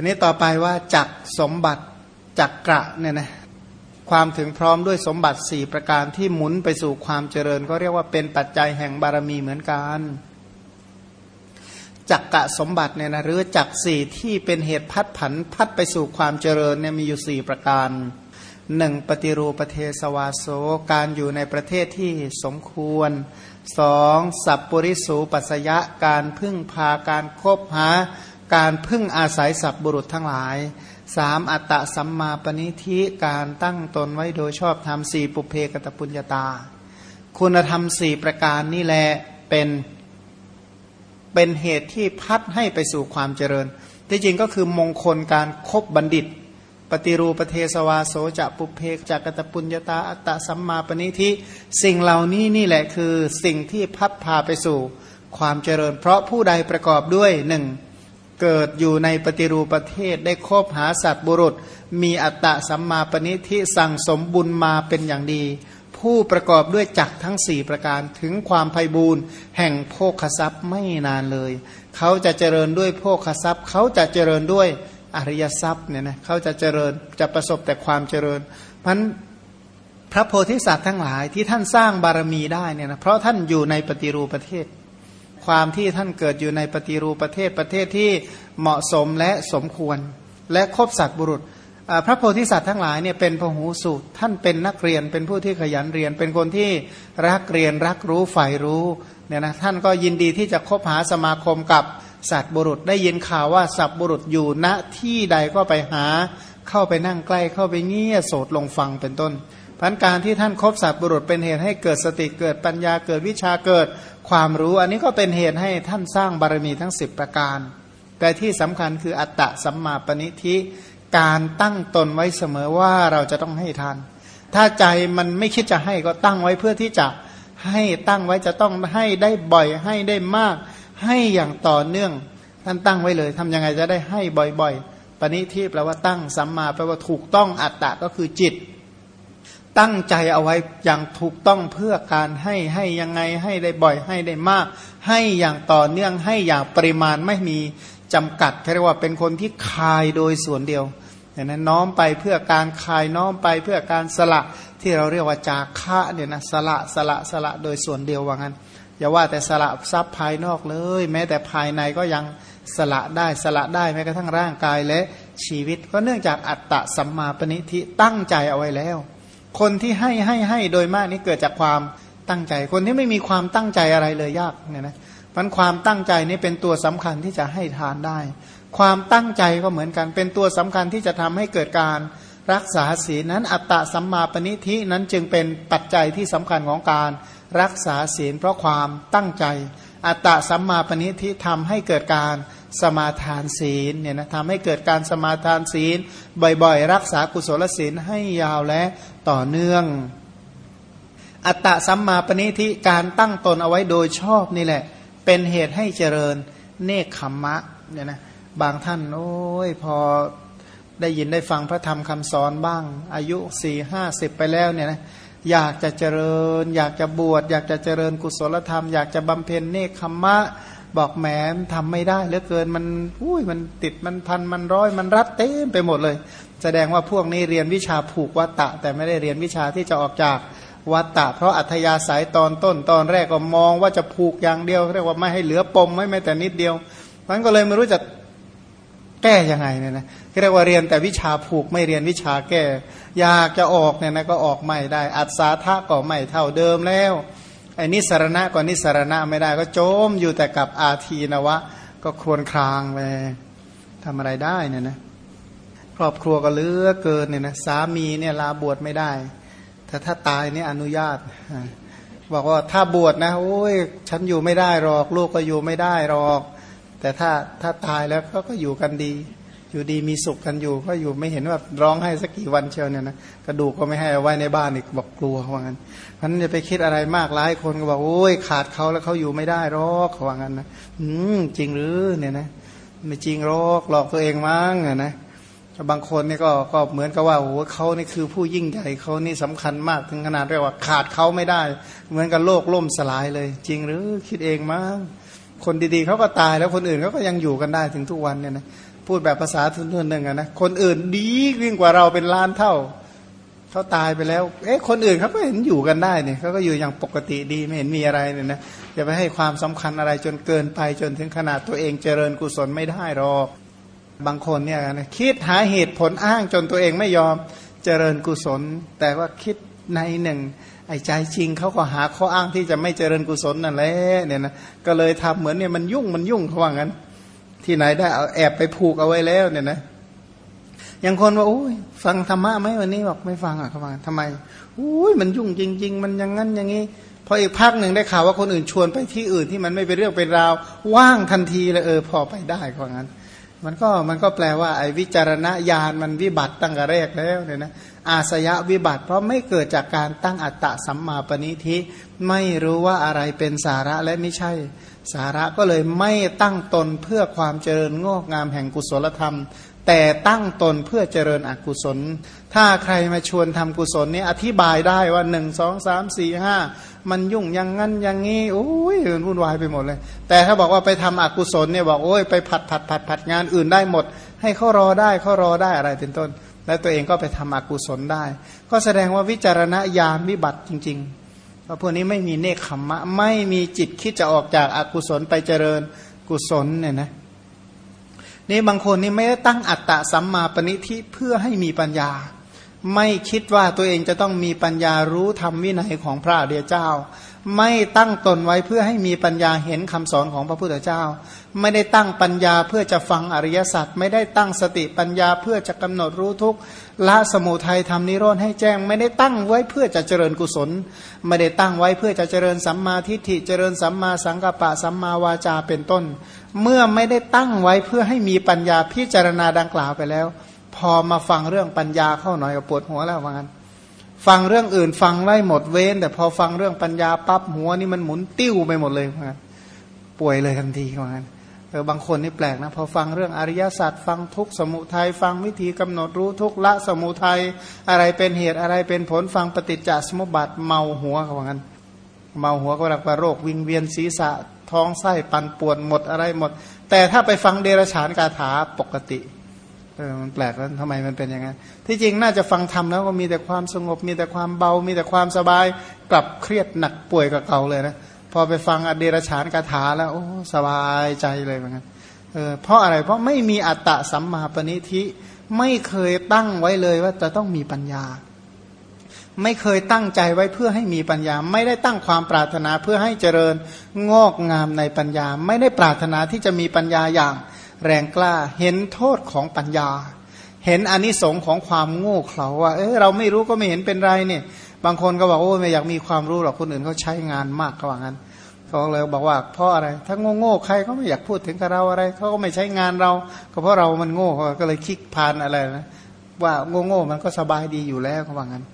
ทีนี้ต่อไปว่าจักสมบัติจักกระเนี่ยนะความถึงพร้อมด้วยสมบัติสี่ประการที่หมุนไปสู่ความเจริญ ก็เรียกว่าเป็นปัจจัยแห่งบารมีเหมือนกันจักกะสมบัติเนี่ยนะหรือจักสี่ที่เป็นเหตุพัดผันพัดไปสู่ความเจริญเนี่ยมีอยู่สี่ประการหนึ่งปฏิรูประเทศวาโสการอยู่ในประเทศที่สมควรสองสัพปริสูปัสยะการพึ่งพาการคบหา การพึ่งอาศัยสัพบุรุษทั้งหลายสามอัตตะสัมมาปณิธิการตั้งตนไว้โดยชอบธรรมสี่ปุเพกตปุญญาตา คุณธรรมสี่ประการนี่แหละเป็นเป็นเหตุที่พัดให้ไปสู่ความเจริญ ที่จริงก็คือมงคลการครบบัณฑิต ปฏิรูปเทสวาโสจะปุเพกจักตปุญญาตาอัตตะสัมมาปณิธิสิ่งเหล่านี้นี่แหละคือสิ่งที่พัดพาไปสู่ความเจริญ เพราะผู้ใดประกอบด้วยหนึ่ง เกิดอยู่ในปฏิรูปประเทศได้คบหาสัตว์บุรุษ มีอัตตะสัมมาปณิธิสั่งสมบุญมาเป็นอย่างดี ผู้ประกอบด้วยจักทั้งสี่ประการถึงความไพ่บูรณ์แห่งโภคทรัพย์ไม่นานเลย เขาจะเจริญด้วยโภคทรัพย์ เขาจะเจริญด้วยอริยทรัพย์เนี่ยนะเขาจะเจริญจะประสบแต่ความเจริญพันพระโพธิสัตว์ทั้งหลายที่ท่านสร้างบารมีได้เนี่ยนะเพราะท่านอยู่ในปฏิรูปประเทศ ความที่ท่านเกิดอยู่ในปฏิรูปประเทศประเทศที่เหมาะสมและสมควร และครบสัตว์บุรุษพระโพธิสัตว์ทั้งหลายเนี่ยเป็นพหูสูตรท่านเป็นนักเรียนเป็นผู้ที่ขยันเรียน เป็นคนที่รักเรียนรักรู้ใฝ่รู้เนี่ยนะท่านก็ยินดีที่จะคบหาสมาคมกับสัตว์บุรุษ ได้ยินข่าวว่าสัตว์บุรุษอยู่ณที่ใดก็ไปหาเข้าไปนั่งใกล้เข้าไปเงี่ยโสดลงฟังเป็นต้นพันการที่ท่านคบสัตว์บุรุษเป็นเหตุให้เกิดสติเกิดปัญญาเกิดวิชาเกิด ความรู้ อันนี้ก็เป็นเหตุให้ท่านสร้างบารมีทั้ง 10 ประการ แต่ที่สำคัญคืออัตตะสัมมาปณิธิการตั้งตนไว้เสมอว่าเราจะต้องให้ทาน ถ้าใจมันไม่คิดจะให้ก็ตั้งไว้เพื่อที่จะให้ตั้งไว้จะต้องให้ได้บ่อยให้ได้มาก ให้อย่างต่อเนื่อง ท่านตั้งไว้เลยทำยังไงจะได้ให้บ่อยๆปณิธิแปลว่าตั้งสัมมาแปลว่าถูกต้องอัตตะก็คือจิต ตั้งใจเอาไว้อย่างถูกต้องเพื่อการให้ให้ยังไงให้ได้บ่อยให้ได้มาก ให้อย่างต่อเนื่องให้อย่างปริมาณไม่มีจำกัดเรียกว่าเป็นคนที่คายโดยส่วนเดียวอย่างนั้นน้อมไปเพื่อการคายน้อมไปเพื่อการสละที่เราเรียกว่าจาคะเนี่ยนะสละสละสละโดยส่วนเดียวว่างั้นอย่าว่าแต่สละทรัพย์ภายนอกเลย แม้แต่ภายในก็ยังสละได้สละได้แม้กระทั่งร่างกายและชีวิต ก็เนื่องจากอัตตะสัมมาปณิธิตั้งใจเอาไว้แล้ว คนที่ให้ให้ให้โดยมากนี่เกิดจากความตั้งใจ คนที่ไม่มีความตั้งใจอะไรเลยยากเนี่ยนะมันความตั้งใจนี่เป็นตัวสำคัญที่จะให้ทานได้ ความตั้งใจก็เหมือนกัน เป็นตัวสำคัญที่จะทำให้เกิดการรักษาศีลนั้นอัตตะสัมมาปณิธินั้นจึงเป็นปัจจัยที่สำคัญของการรักษาศีล เพราะความตั้งใจ อัตตะสัมมาปณิธิทำให้เกิดการ สมาทานศีลเนี่ยนะทำให้เกิดการสมาทานศีล บ่อยๆ รักษากุศลศีลให้ยาวและต่อเนื่อง อัตตะสัมมาปณิธิการตั้งตนเอาไว้โดยชอบนี่แหละ เป็นเหตุให้เจริญเนคขมมะเนี่ยนะบางท่านโอ้ยพอได้ยินได้ฟังพระธรรมคำสอนบ้าง อายุสี่ห้าสิบไปแล้วเนี่ยนะอยากจะเจริญ อยากจะบวช อยากจะเจริญกุศลธรรม อยากจะบำเพ็ญเนคขมมะ บอกแหมทำไม่ได้เหลือเกินมันอุ้ยมันติดมันพันมันร้อยมันรัดเต็มไปหมดเลย แสดงว่าพวกนี้เรียนวิชาผูกวัตตะ แต่ไม่ได้เรียนวิชาที่จะออกจากวัตตะ เพราะอัธยาศัยตอนต้นตอนแรกก็มองว่าจะผูกอย่างเดียว เรียกว่าไม่ให้เหลือปมไม่แม้แต่นิดเดียวมันก็เลยไม่รู้จะแก้ยังไงเนี่ยนะเรียกว่าเรียนแต่วิชาผูกไม่เรียนวิชาแก้ อยากจะออกเนี่ยนะก็ออกไม่ได้ อัศาธาก็ไม่เท่าเดิมแล้ว อ้นิสรณะก็นิสรณะไม่ได้ก็โจมอยู่แต่กับอาทีนวะ ก็ควนครางไปทำอะไรได้เนี่ยนะครอบครัวก็เลือเกินเนี่ยนะสามีเนี่ยลาบวชไม่ได้ แต่ถ้าตายเนี่ยอนุญาตบอกว่าถ้าบวชนะโอ้ยฉันอยู่ไม่ได้หรอก ลูกก็อยู่ไม่ได้หรอก แต่ถ้าถ้าตายแล้วก็ก็อยู่กันดี อยู่ดีมีสุขกันอยู่ ก็อยู่ไม่เห็นว่าร้องให้สักกี่วันเชียวเนี่ยนะกระดูกก็ไม่ให้เอาไว้ในบ้านอีกบอกกลัวว่างั้นพันจะไปคิดอะไรมากหลายคนก็บอกโอ้ยขาดเขาแล้วเขาอยู่ไม่ได้หรอกขว่างั้นนะอืมจริงหรือเนี่ยนะไม่จริงหรอกหลอกตัวเองมั้งนะบางคนนี่ก็ก็เหมือนกับว่าโอ้เขานี่คือผู้ยิ่งใหญ่เขานี่สำคัญมากถึงขนาดเรียกว่าขาดเขาไม่ได้ เหมือนกับโลกล่มสลายเลย จริงหรือคิดเองมั้งคนดีๆเขาก็ตายแล้วคนอื่นเขาก็ยังอยู่กันได้ถึงทุกวันเนี่ยนะ พูดแบบภาษาทุนๆหนึ่งนะคนอื่นดียิ่งกว่าเราเป็นล้านเท่าเขาตายไปแล้ว เอ๊ะ คนอื่นเขาก็เห็นอยู่กันได้เนี่ยเขาก็อยู่อย่างปกติดีไม่เห็นมีอะไรเนี่ยนะอย่าไปให้ความสำคัญอะไรจนเกินไปจนถึงขนาดตัวเองเจริญกุศลไม่ได้หรอกบางคนเนี่ยนะคิดหาเหตุผลอ้างจนตัวเองไม่ยอมเจริญกุศล แต่ว่าคิดในหนึ่งไอ้ใจจริงเขาก็หาข้ออ้างที่จะไม่เจริญกุศลนั่นแหละเนี่ยนะก็เลยทำเหมือนเนี่ยมันยุ่งมันยุ่งเขาว่างั้น ที่ไหนได้เอาแอบไปผูกเอาไว้แล้วเนี่ยนะอย่างคนว่าอุ้ยฟังธรรมะไหมวันนี้บอกไม่ฟังอะเขาว่าทำไมอุ้ยมันยุ่งจริง ๆ มันอย่างนั้นอย่างนี้พออีกพักหนึ่งได้ข่าวว่าคนอื่นชวนไปที่อื่นที่มันไม่เป็นเรื่องเป็นราว ว่างทันทีเลยเออพอไปได้เขาว่างั้น มันก็มันก็แปลว่าไอ้วิจารณญาณมันวิบัติตั้งแต่แรกแล้วเนี่ยนะอาสยะวิบัติ เพราะไม่เกิดจากการตั้งอัตตะสัมมาปณิทิไม่รู้ว่าอะไรเป็นสาระและไม่ใช่ สาระก็เลยไม่ตั้งตนเพื่อความเจริญงอกงามแห่งกุศลธรรม แต่ตั้งตนเพื่อเจริญอกุศล ถ้าใครมาชวนทำกุศลนี้อธิบายได้ว่าหนึ่งสองสามสี่ห้ามันยุ่งยังงั้นอย่างงี้โอ้ยมันวุ่นวายไปหมดเลย แต่ถ้าบอกว่าไปทำอกุศลเนี่ยบอกโอ้ยไปผัดผัดผัดผัดงานอื่นได้หมด ให้เขารอได้เขารอได้อะไรเป็นต้น แล้วตัวเองก็ไปทำอกุศลได้ ก็แสดงว่าวิจารณญาณวิบัติจริงๆราะพวกนี้ไม่มีเนคขมมะไม่มีจิตคิดจะออกจากอากุศลไปเจริญกุศลเนี่ยนะ นี่บางคนนี่ไม่ได้ตั้งอัตตะสัมมาปณิทิเพื่อให้มีปัญญา ไม่คิดว่าตัวเองจะต้องมีปัญญารู้ธรรมวินัยของพระเดียเจ้า ไม่ตั้งตนไว้เพื่อให้มีปัญญาเห็นคำสอนของพระพุทธเจ้า ไม่ได้ตั้งปัญญาเพื่อจะฟังอริยสัจไม่ได้ตั้งสติปัญญาเพื่อจะกำหนดรู้ทุก ละสมุทัยทำนิโรธให้แจ้ง ไม่ได้ตั้งไว้เพื่อจะเจริญกุศล ไม่ได้ตั้งไว้เพื่อจะเจริญสัมมาทิฏฐิเจริญสัมมาสังกัปปะสัมมาวาจาเป็นต้น เมื่อไม่ได้ตั้งไว้เพื่อให้มีปัญญาพิจารณาดังกล่าวไปแล้ว พอมาฟังเรื่องปัญญาเข้าหน่อยก็ปวดหัวแล้วว่างั้นฟังเรื่องอื่นฟังไล่หมดเว้น แต่พอฟังเรื่องปัญญาปั๊บหัวนี่มันหมุนติ้วไปหมดเลยว่างั้นป่วยเลยทันทีว่างั้น เออบางคนนี่แปลกนะพอฟังเรื่องอริยสัจฟังทุกสมุทัยฟังวิธีกำหนดรู้ทุกละสมุทัยอะไรเป็นเหตุอะไรเป็นผลฟังปฏิจจสมุปบาทเมาหัวเขาว่างั้น เมาหัวก็รักว่าโรควิงเวียนศีรษะท้องไส้ปันปวดหมดอะไรหมด แต่ถ้าไปฟังเดรฉานคาถาปกติเออมันแปลกแล้วทำไมมันเป็นอย่างนั้นที่จริงน่าจะฟังธรรมแล้วก็มีแต่ความสงบมีแต่ความเบา มีแต่ความสบายกลับเครียดหนักป่วยกับเก่าเลยนะ พอไปฟังอเดรฉานคาถาแล้ว โอ้สบายใจเลยเหมือนกันเออเพราะอะไรเพราะไม่มีอัตตะสัมมาปณิธิไม่เคยตั้งไว้เลยว่าจะต้องมีปัญญา ไม่เคยตั้งใจไว้เพื่อให้มีปัญญา ไม่ได้ตั้งความปรารถนาเพื่อให้เจริญงอกงามในปัญญา ไม่ได้ปรารถนาที่จะมีปัญญาอย่าง แรงกล้าเห็นโทษของปัญญา เห็นอนิสงค์ของความโง่เขลาว่าเออเราไม่รู้ก็ไม่เห็นเป็นไรเนี่ย บางคนก็บอกโอ้ไม่อยากมีความรู้หรอกคนอื่นเขาใช้งานมากกว่างั้นเขาเลยบอกว่าเพราะอะไร ถ้าโง่โง่ใครเขาไม่อยากพูดถึงกับเราอะไรเขาก็ไม่ใช้งานเรา ก็เพราะเรามันโง่เขาก็เลยคิกพานอะไรนะว่าโง่โง่มันก็สบายดีอยู่แล้วเขาว่างั้น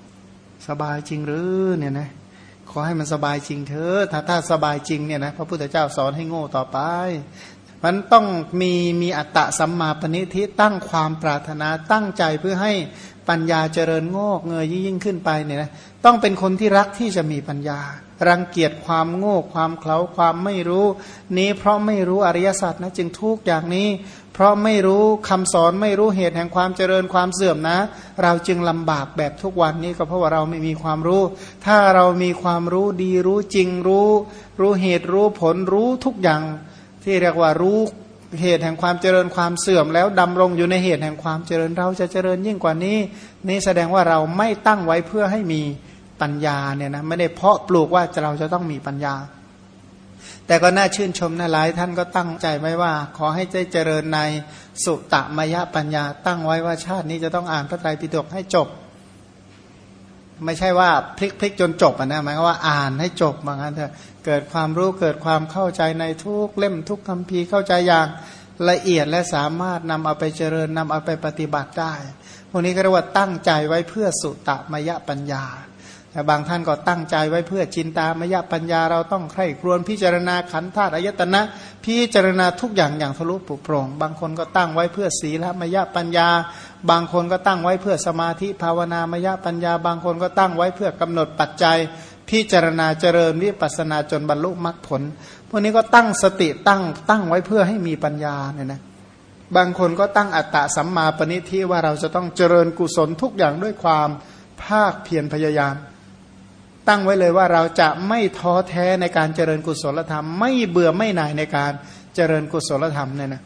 สบายจริงหรือเนี่ยนะขอให้มันสบายจริงเถอะถ้าถ้าสบายจริงเนี่ยนะพระพุทธเจ้าสอนให้โง่ต่อไป มันต้องมีมีอัตตะสัมมาปณิทิตั้งความปรารถนาตั้งใจเพื่อให้ปัญญาเจริญงอกเงยยิ่งขึ้นไปเนี่ยนะต้องเป็นคนที่รักที่จะมีปัญญา รังเกียจความโง่ความเคลาความไม่รู้ นี้เพราะไม่รู้อริยสัจนะจึงทุกอย่างนี้ เพราะไม่รู้คำสอนไม่รู้เหตุแห่งความเจริญความเสื่อมนะ เราจึงลำบากแบบทุกวันนี้ก็เพราะว่าเราไม่มีความรู้ ถ้าเรามีความรู้ดีรู้จริงรู้ รู้เหตุรู้ผลรู้ทุกอย่าง ที่เรียกว่ารู้เหตุแห่งความเจริญความเสื่อม แล้วดำรงอยู่ในเหตุแห่งความเจริญเราจะเจริญยิ่งกว่านี้ นี่แสดงว่าเราไม่ตั้งไว้เพื่อให้มีปัญญาเนี่ยนะไม่ได้เพาะปลูกว่าเราจะต้องมีปัญญา แต่ก็น่าชื่นชมนะหลายท่านก็ตั้งใจไว้ว่า ขอให้ใจเจริญในสุตตมยปัญญา ตั้งไว้ว่าชาตินี้จะต้องอ่านพระไตรปิฎกให้จบ ไม่ใช่ว่าพลิกพลิกจนจบนะหมายว่าอ่านให้จบมางั้นเถอะเกิดความรู้เกิดความเข้าใจในทุกเล่มทุกคำพีเข้าใจอย่างละเอียดและสามารถนำเอาไปเจริญนำเอาไปปฏิบัติได้ พวกนี้ก็เรียกว่าตั้งใจไว้เพื่อสุตตมยปัญญา แต่บางท่านก็ตั้งใจไว้เพื่อจินตามยปัญญาเราต้องใคร่ครวญพิจารณาขันธาตุอายตนะ พิจารณาทุกอย่างอย่างทะลุปุโปร่งบางคนก็ตั้งไว้เพื่อศีลมยปัญญา บางคนก็ตั้งไว้เพื่อสมาธิภาวนามยปัญญา บางคนก็ตั้งไว้เพื่อกำหนดปัจจัย พิจารณาเจริญวิปัสนาจนบรรลุมรรคผล พวกนี้ก็ตั้งสติตั้งตั้งไว้เพื่อให้มีปัญญาเนี่ยนะบางคนก็ตั้งอัตตะสัมมาปณิทิว่าเราจะต้องเจริญกุศลทุกอย่างด้วยความภาคเพียรพยายาม ตั้งไว้เลยว่าเราจะไม่ท้อแท้ในการเจริญกุศลธรรม ไม่เบื่อไม่หน่ายในการเจริญกุศลธรรมเนี่ยนะ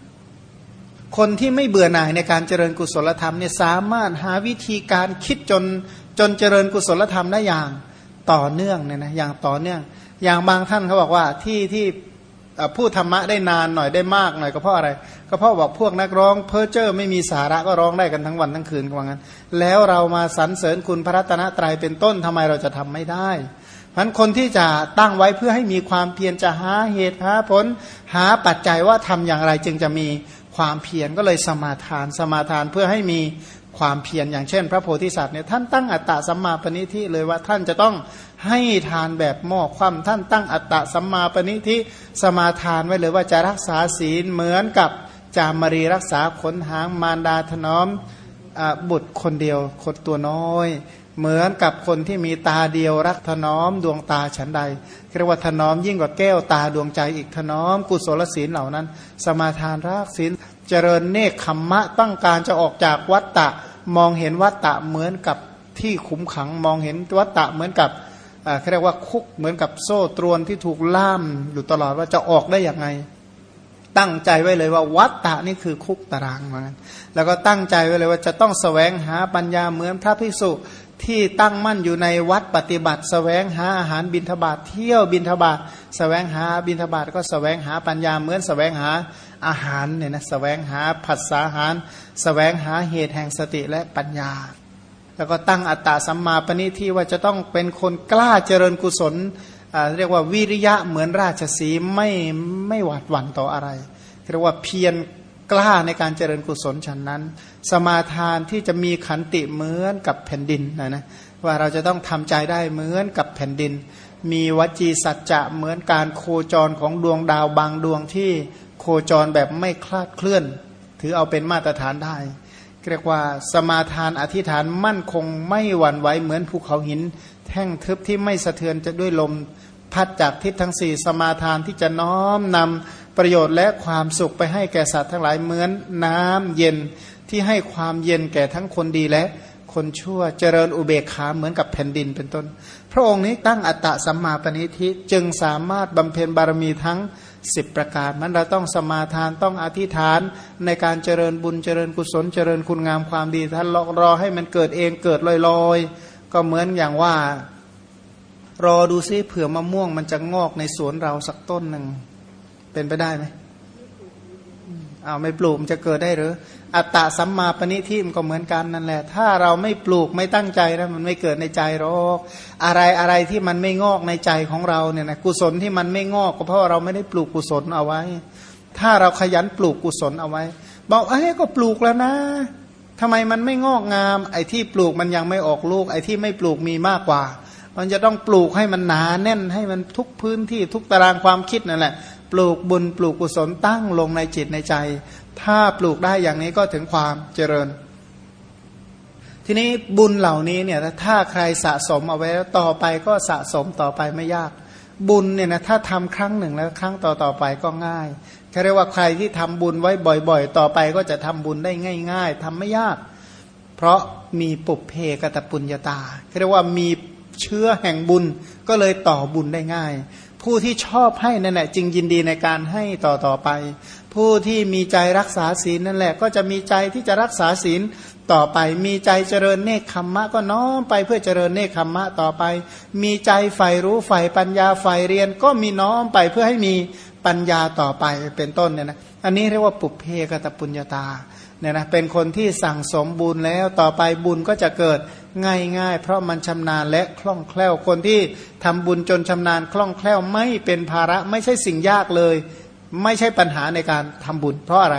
คนที่ไม่เบื่อหน่ายในการเจริญกุศลธรรมเนี่ยสามารถหาวิธีการคิดจนจนเจริญกุศลธรรมได้อย่างต่อเนื่องเนี่ยนะอย่างต่อเนื่อง อย่างบางท่านเขาบอกว่าที่ที่พูดธรรมะได้นานหน่อยได้มากหน่อยก็เพราะอะไร ก็เพราะบอกพวกนักร้องเพ้อเจ้อไม่มีสาระก็ร้องได้กันทั้งวันทั้งคืนว่างั้น แล้วเรามาสรรเสริญคุณพระรัตนตรัยเป็นต้นทำไมเราจะทำไม่ได้เพราะคนที่จะตั้งไว้เพื่อให้มีความเพียรจะหาเหตุหาผลหาปัจจัยว่าทำอย่างไรจึงจะมี ความเพียรก็เลยสมาทาน สมาทานเพื่อให้มีความเพียรอย่างเช่น พระโพธิสัตว์เนี่ยท่านตั้งอัตตะสัมมาปณิทิเลยว่าท่านจะต้องให้ทานแบบหม้อความท่านตั้งอัตตะสัมมาปณิทิสมาทานไว้เลยว่าจะรักษาศีลเหมือนกับจามรีรักษาขนหางมารดาถนอมบุตรคนเดียวคนตัวน้อย เหมือนกับคนที่มีตาเดียวรักถนอมดวงตาฉันใดเรียกว่าถนอมยิ่งกว่าแก้วตาดวงใจอีกถนอมกุศลศีลเหล่านั้น สมาทานรักศีล เจริญเนคขมมะต้องการจะออกจากวัตตะมองเห็นวัตตะเหมือนกับที่ขุมขังมองเห็นวัตตะเหมือนกับเขาเรียกว่าคุกเหมือนกับโซ่ตรวนที่ถูกล่ามอยู่ตลอดว่าจะออกได้อย่างไง ตั้งใจไว้เลยว่าวัตตะนี่คือคุกตารางเหมือนกันแล้วก็ตั้งใจไว้เลยว่าจะต้องสแสวงหาปัญญาเหมือนพระภิกษุ ที่ตั้งมั่นอยู่ในวัดปฏิบัติสแสวงหาอาหารบินทบาทเที่ยวบินทบาทสแสวงหาบินทบาทก็สแสวงหาปัญญาเหมือนสแสวงหาอาหารเนี่ยนะสแสวงหาผัสสาหารสแสวงหาเหตุแห่งสติและปัญญา แล้วก็ตั้งอัตตาสัมมาปณิที่ว่าจะต้องเป็นคนกล้าเจริญกุศลเรียกว่าวิริยะเหมือนราชสีไม่ไม่หวาดหวั่นต่ออะไรเรียกว่าเพียร กล้าในการเจริญกุศลฉันนั้น สมาทานที่จะมีขันติเหมือนกับแผ่นดินนะนะว่าเราจะต้องทำใจได้เหมือนกับแผ่นดิน มีวจีสัจจะเหมือนการโคจรของดวงดาวบางดวงที่โคจรแบบไม่คลาดเคลื่อน ถือเอาเป็นมาตรฐานได้เรียกว่าสมาทานอธิษฐานมั่นคงไม่หวั่นไหวเหมือนภูเขาหิน แท่งทึบที่ไม่สะเทือนจะด้วยลมพัดจากทิศทั้งสี่สมาทานที่จะน้อมนำ ประโยชน์และความสุขไปให้แก่สัตว์ทั้งหลายเหมือนน้ำเย็นที่ให้ความเย็นแก่ทั้งคนดีและคนชั่วเจริญอุเบกขาเหมือนกับแผ่นดินเป็นต้น พระองค์นี้ตั้งอัตตะสัมมาปณิทิจึงสามารถบำเพ็ญบารมีทั้งสิบประการมันเราต้องสมาทานต้องอธิษฐานในการเจริญบุญเจริญกุศลเจริญคุณงามความดีท่านรอให้มันเกิดเองเกิดลอยๆ ก็เหมือนอย่างว่า รอดูซิเผื่อมะม่วงมันจะงอกในสวนเราสักต้นหนึ่ง เป็นไปได้ไหมเอาไม่ปลูกมันจะเกิดได้หรือ อัตตะสัมมาปณิทิมก็เหมือนกันนั่นแหละ ถ้าเราไม่ปลูกไม่ตั้งใจแล้วมันไม่เกิดในใจหรอกอะไรอะไรที่มันไม่งอกในใจของเราเนี่ยนะกุศลที่มันไม่งอกก็เพราะเราไม่ได้ปลูกกุศลเอาไว้ ถ้าเราขยันปลูกกุศลเอาไว้ บอกเอ้ก็ปลูกแล้วนะทำไมมันไม่งอกงาม ไอ้ที่ปลูกมันยังไม่ออกลูก ไอ้ที่ไม่ปลูกมีมากกว่า มันจะต้องปลูกให้มันหนาแน่นให้มันทุกพื้นที่ทุกตารางความคิดนั่นแหละ ปลูกบุญปลูกกุศลตั้งลงในจิตในใจ ถ้าปลูกได้อย่างนี้ก็ถึงความเจริญ ทีนี้บุญเหล่านี้เนี่ยถ้าใครสะสมเอาไว้แล้วต่อไปก็สะสมต่อไปไม่ยาก บุญเนี่ยนะถ้าทำครั้งหนึ่งแล้วครั้งต่อต่อไปก็ง่ายเรียกว่าใครที่ทำบุญไว้บ่อย ๆ ต่อไปก็จะทำบุญได้ง่าย ๆทำไม่ยาก เพราะมีปุเพกตปุญญาตาเรียกว่ามีเชื้อแห่งบุญก็เลยต่อบุญได้ง่าย ผู้ที่ชอบให้นั่นแหละจึงยินดีในการให้ต่อต่อไป ผู้ที่มีใจรักษาศีลนั่นแหละ ก็จะมีใจที่จะรักษาศีลต่อไป มีใจเจริญเนคขมมะก็น้อมไปเพื่อเจริญเนคขมมะต่อไป มีใจใฝ่รู้ใฝ่ปัญญาใฝ่เรียน ก็มีน้อมไปเพื่อให้มีปัญญาต่อไปเป็นต้นเนี่ยนะอันนี้เรียกว่าปุเพกตปุญญาตาเนี่ยนะเป็นคนที่สั่งสมบุญแล้วต่อไปบุญก็จะเกิด ง่าย ๆ เพราะมันชำนาญและคล่องแคล่วคนที่ทำบุญจนชำนาญคล่องแคล่วไม่เป็นภาระไม่ใช่สิ่งยากเลย ไม่ใช่ปัญหาในการทำบุญ เพราะอะไร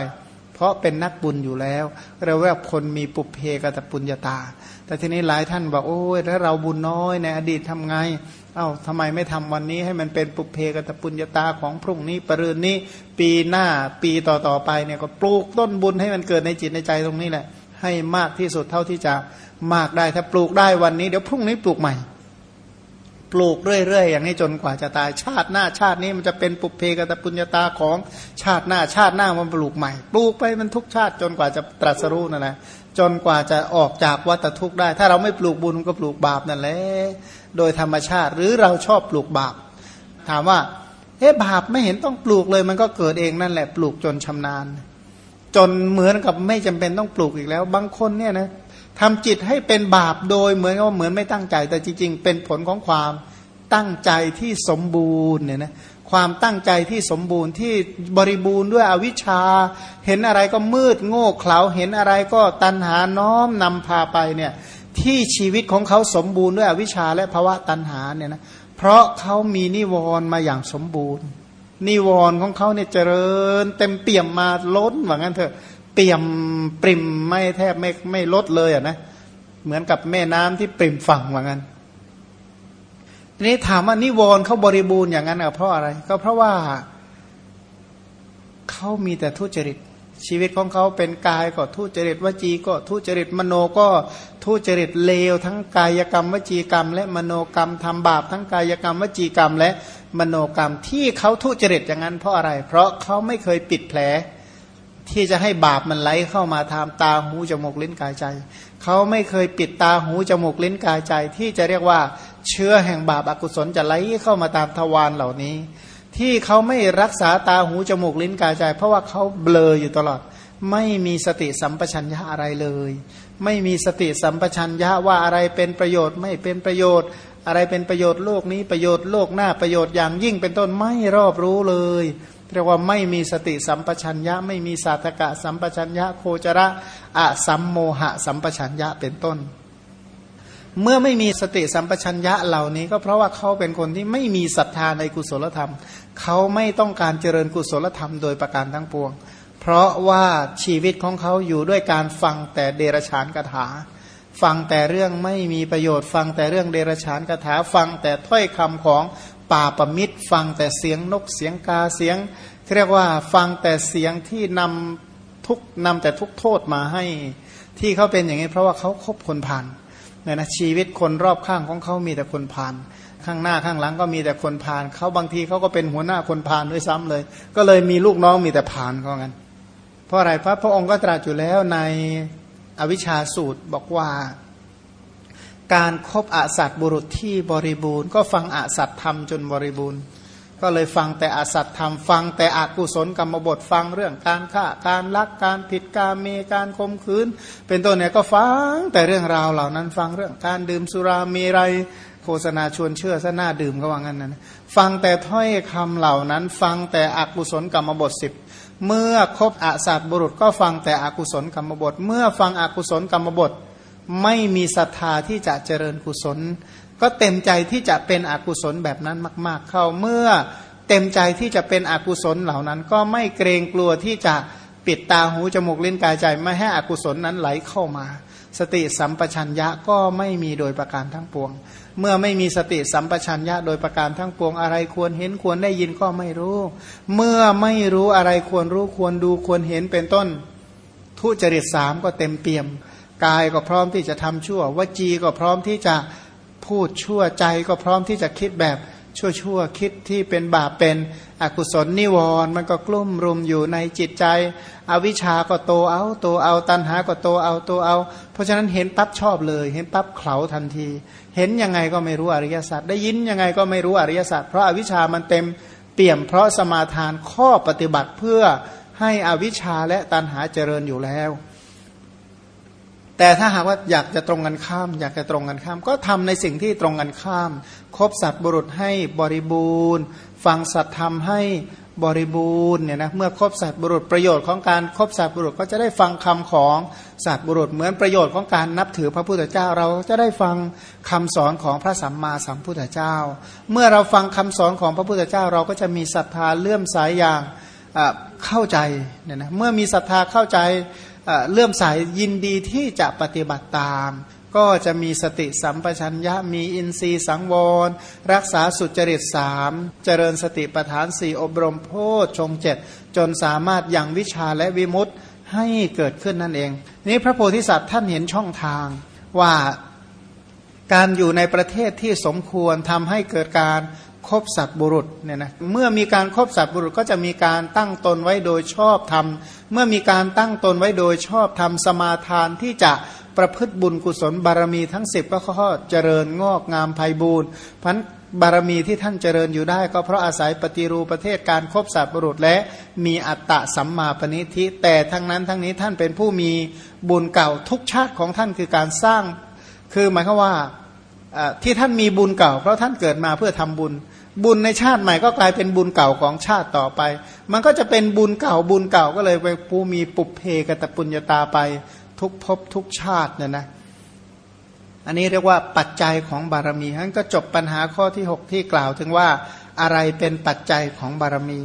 เพราะเป็นนักบุญอยู่แล้วเราว่าคนมีปุเพกตปุญญาตา แต่ทีนี้หลายท่านบอกโอ้ยถ้าเราบุญน้อยในอดีตทำไงเอา้าทำไมไม่ทำวันนี้ให้มันเป็นปุเพกตปุญญาตาของพรุ่งนี้ปรืนนี้ ปีหน้าปีต่อๆไปเนี่ยก็ปลูกต้นบุญให้มันเกิดในจิตในใจตรงนี้แหละ ให้มากที่สุดเท่าที่จะมากได้ถ้าปลูกได้วันนี้เดี๋ยวพรุ่งนี้ปลูกใหม่ ปลูกเรื่อยๆอย่างนี้จนกว่าจะตายชาติหน้าชาตินี้มันจะเป็นปุเพกตปุญญาตาของชาติหน้าชาติหน้ามันปลูกใหม่ ปลูกไปมันทุกชาติจนกว่าจะตรัสรู้นั่นแหละจนกว่าจะออกจากวัฏทุกข์ได้ ถ้าเราไม่ปลูกบุญก็ปลูกบาปนั่นแหละโดยธรรมชาติหรือเราชอบปลูกบาป ถามว่าเอ๊ะบาปไม่เห็นต้องปลูกเลยมันก็เกิดเองนั่นแหละปลูกจนชำนาญ จนเหมือนกับไม่จำเป็นต้องปลูกอีกแล้ว บางคนเนี่ยนะทำจิตให้เป็นบาปโดยเหมือนกับว่าเหมือนไม่ตั้งใจ แต่จริง ๆ เป็นผลของความตั้งใจที่สมบูรณ์เนี่ยนะความตั้งใจที่สมบูรณ์ที่บริบูรณ์ด้วยอวิชชา เห็นอะไรก็มืดโง่เขลาเห็นอะไรก็ตันหาน้อมนำพาไปเนี่ยที่ชีวิตของเขาสมบูรณ์ด้วยอวิชชาและภาวะตันหาเนี่ยนะเพราะเขามีนิวรณ์มาอย่างสมบูรณ์ นิวรณ์ของเขาเนี่ยเจริญ เต็มเปี่ยมมาล้นว่างั้นเถอะเปี่ยมปริมไม่แทบไม่ไม่ลดเลยอะนะเหมือนกับแม่น้ำที่ปริมฝั่งว่างั้นทีนี้ถามว่านิวรณ์เขาบริบูรณ์อย่างนั้นเพราะอะไร ก็เพราะว่าเขามีแต่ทุจริต ชีวิตของเขาเป็นกายก็ทุจริตวจีก็ทุจริตมโนก็ทุจริตเลว ทั้งกายกรรมวจีกรรม และมโนกรรมทำบาปทั้งกายกรรมวจีกรรม และมโนกรรมที่เขาทุจริตอย่างนั้นเพราะอะไร เพราะเขาไม่เคยปิดแผล ที่จะให้บาปมันไหลเข้ามาทางตาหูจมูกลิ้นกายใจ เขาไม่เคยปิดตาหูจมูกลิ้นกายใจ ที่จะเรียกว่าเชื้อแห่งบาปอากุศลจะไหลเข้ามาตามทวารเหล่านี้ ที่เขาไม่รักษาตาหูจมูกลิ้นกายใจ เพราะว่าเขาเบลออยู่ตลอด ไม่มีสติสัมปชัญญะอะไรเลย ไม่มีสติสัมปชัญญะว่าอะไรเป็นประโยชน์ไม่เป็นประโยชน์ อะไรเป็นประโยชน์โลกนี้ประโยชน์โลกหน้าประโยชน์อย่างยิ่งเป็นต้นไม่รอบรู้เลยเรียกว่าไม่มีสติสัมปชัญญะ ไม่มีสาธกะสัมปชัญญะโคจระอะสัมโมหะสัมปชัญญะเป็นต้น เมื่อไม่มีสติสัมปชัญญะเหล่านี้ ก็เพราะว่าเขาเป็นคนที่ไม่มีศรัทธาในกุศลธรรม เขาไม่ต้องการเจริญกุศลธรรมโดยประการทั้งปวง เพราะว่าชีวิตของเขาอยู่ด้วยการฟังแต่เดรฉานคาถา ฟังแต่เรื่องไม่มีประโยชน์ ฟังแต่เรื่องเดรฉานคาถา ฟังแต่ถ้อยคำของป่าประมิตร ฟังแต่เสียงนกเสียงกาเสียงเรียกว่าฟังแต่เสียงที่นำทุกนำแต่ทุกโทษมาให้ ที่เขาเป็นอย่างนี้เพราะว่าเขาคบคนผ่านเนี่ยนะชีวิตคนรอบข้างของเขามีแต่คนผานข้างหน้าข้างหลังก็มีแต่คนผานเขาบางทีเขาก็เป็นหัวหน้าคนผานด้วยซ้ำเลย ก็เลยมีลูกน้องมีแต่ผานเขากัน เพราะอะไรพระพระองค์ก็ตรัสอยู่แล้วในอวิชชาสูตรบอกว่า การครบอสัตบุรุษที่บริบูรณ์ ก็ฟังอสัตธรรมจนบริบูรณ์ ก็เลยฟังแต่อสัตธรรมฟังแต่อกุศลกรรมบทฟังเรื่องการฆ่าการลักการผิดการเมการคมคืน เป็นต้นเนี่ยก็ฟังแต่เรื่องราวเหล่านั้นฟังเรื่องการดื่มสุรามีไรโฆษณาชวนเชื่อซะหน้าดื่มก็ว่างั้นนะฟังแต่ถ้อยคำเหล่านั้น ฟังแต่อกุศลกรรมบทสิบเมื่อครบอสัตบุรุษก็ฟังแต่อกุศลกรรมบท เมื่อฟังอกุศลกรรมบท ไม่มีศรัทธาที่จะเจริญกุศล ก็เต็มใจที่จะเป็นอกุศลแบบนั้นมาก ๆ เข้าเมื่อเต็มใจที่จะเป็นอกุศลเหล่านั้น ก็ไม่เกรงกลัวที่จะปิดตาหูจมูกเลิ้นกายใจไม่ให้อกุศลนั้นไหลเข้ามา สติสัมปชัญญะก็ไม่มีโดยประการทั้งปวง เมื่อไม่มีสติสัมปชัญญะโดยประการทั้งปวงอะไรควรเห็นควรได้ยินก็ไม่รู้ เมื่อไม่รู้อะไรควรรู้ควรดูควรเห็นเป็นต้น ทุจริตสามก็เต็มเปี่ยม กายก็พร้อมที่จะทำชั่ววจีก็พร้อมที่จะ พูดชั่วใจก็พร้อมที่จะคิดแบบชั่วชั่วคิดที่เป็นบาปเป็นอกุศลนิวรณ์มันก็กลุ่มรุมอยู่ในจิตใจ อวิชาก็โตเอาโตเอาตันหาก็โตเอาโตเอา เพราะฉะนั้นเห็นปั๊บชอบเลย เห็นปั๊บเขาทันที เห็นยังไงก็ไม่รู้อริยสัจได้ยินยังไงก็ไม่รู้อริยสัจเพราะอาวิชามันเต็มเปี่ยมเพราะสมาทานข้อปฏิบัติเพื่อให้อวิชาและตันหาเจริญอยู่แล้ว แต่ถ้าหากว่าอยากจะตรงกันข้าม อยากจะตรงกันข้าม ก็ทำในสิ่งที่ตรงกันข้าม คบสัตว์บุรุษให้บริบูรณ์ ฟังสัตว์ธรรมให้บริบูรณ์เนี่ยนะเมื่อคบสัตว์บุรุษประโยชน์ของการคบสัตว์บุรุษก็จะได้ฟังคำของสัตว์บุรุษเหมือนประโยชน์ของการนับถือพระพุทธเจ้า เราจะได้ฟังคำสอนของพระสัมมาสัมพุทธเจ้า เมื่อเราฟังคำสอนของพระพุทธเจ้า เราก็จะมีศรัทธาเลื่อมสายอย่างเข้าใจเนี่ยนะเมื่อมีศรัทธาเข้าใจ เลื่อมใสยยินดีที่จะปฏิบัติตาม ก็จะมีสติสัมปชัญญะมีอินทรีย์สังวร รักษาสุจริตสามเจริญสติปัฏฐานสี่อบรมโพชฌงเจ็ดจนสามารถยังวิชาและวิมุตติให้เกิดขึ้นนั่นเอง นี้พระโพธิสัตว์ท่านเห็นช่องทางว่าการอยู่ในประเทศที่สมควรทำให้เกิดการคบสัตบุรุษเนี่ยนะเมื่อมีการคบสัตบุรุษก็จะมีการตั้งตนไว้โดยชอบธรรม เมื่อมีการตั้งตนไว้โดยชอบธรรมสมาทานที่จะประพฤติบุญกุศลบารมีทั้งสิบก็ข้อเจริญงอกงามไพบูรณ์พันบารมีที่ท่านเจริญอยู่ได้ ก็เพราะอาศัยปฏิรูปประเทศการครบสัตว์บุรุษและมีอัตตะสัมมาปณิธิแต่ทั้งนั้นทั้งนี้ท่านเป็นผู้มีบุญเก่าทุกชาติของท่านคือการสร้าง คือหมายความว่าที่ท่านมีบุญเก่า เพราะท่านเกิดมาเพื่อทำบุญ บุญในชาติใหม่ก็กลายเป็นบุญเก่าของชาติต่อไป มันก็จะเป็นบุญเก่าบุญเก่าก็เลยไป็นผู้มีปุเพกตปุญญาตาไป ทุกภพทุกชาติเนี่ยนะ อันนี้เรียกว่าปัจจัยของบารมีทั้นก็จบปัญหาข้อที่ 6 ที่กล่าวถึงว่าอะไรเป็นปัจจัยของบารมี